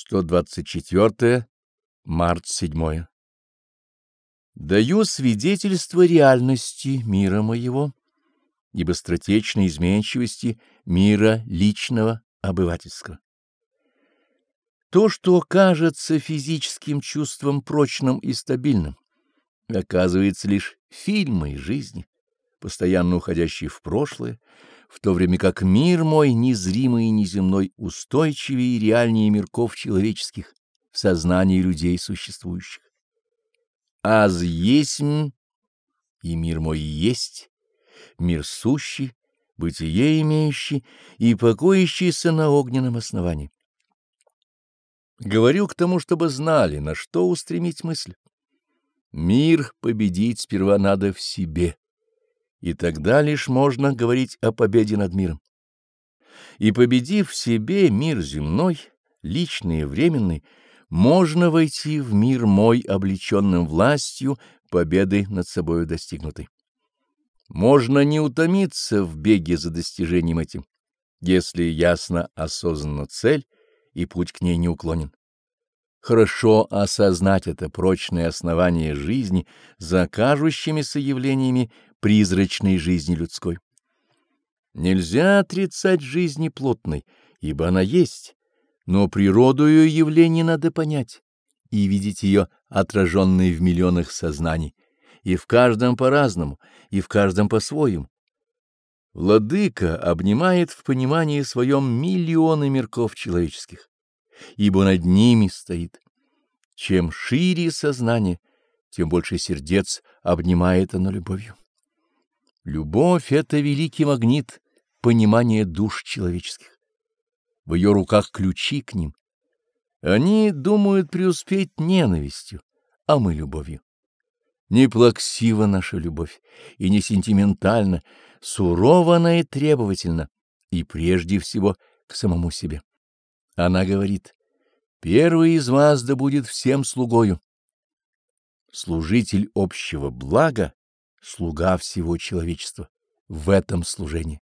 124 март 7 Даю свидетельство реальности мира моего и быстротечной изменчивости мира личного обывательского. То, что кажется физическим чувством прочным и стабильным, оказывается лишь фильмой жизни, постоянно уходящей в прошлое, в то время как мир мой, незримый и неземной, устойчивее и реальнее мирков человеческих в сознании людей существующих. Аз есмь, и мир мой есть, мир сущий, бытие имеющий и покоящийся на огненном основании. Говорю к тому, чтобы знали, на что устремить мысль. Мир победить сперва надо в себе и тогда лишь можно говорить о победе над миром. И победив в себе мир земной, личный и временный, можно войти в мир мой, облеченным властью, победы над собою достигнутой. Можно не утомиться в беге за достижением этим, если ясно осознана цель и путь к ней не уклонен. Хорошо осознать это прочное основание жизни за кажущимися явлениями призрачной жизни людской. Нельзя отрицать жизни плотной, ибо она есть, но природу ее явлений надо понять и видеть ее отраженной в миллионах сознаний, и в каждом по-разному, и в каждом по-своему. Владыка обнимает в понимании своем миллионы мирков человеческих, ибо над ними стоит. Чем шире сознание, тем больше сердец обнимает оно любовью. Любовь — это великий магнит понимания душ человеческих. В ее руках ключи к ним. Они думают преуспеть ненавистью, а мы — любовью. Не плаксива наша любовь, и не сентиментальна, сурова она и требовательна, и прежде всего к самому себе. Она говорит, «Первый из вас да будет всем слугою». Служитель общего блага слуга всего человечества в этом служении.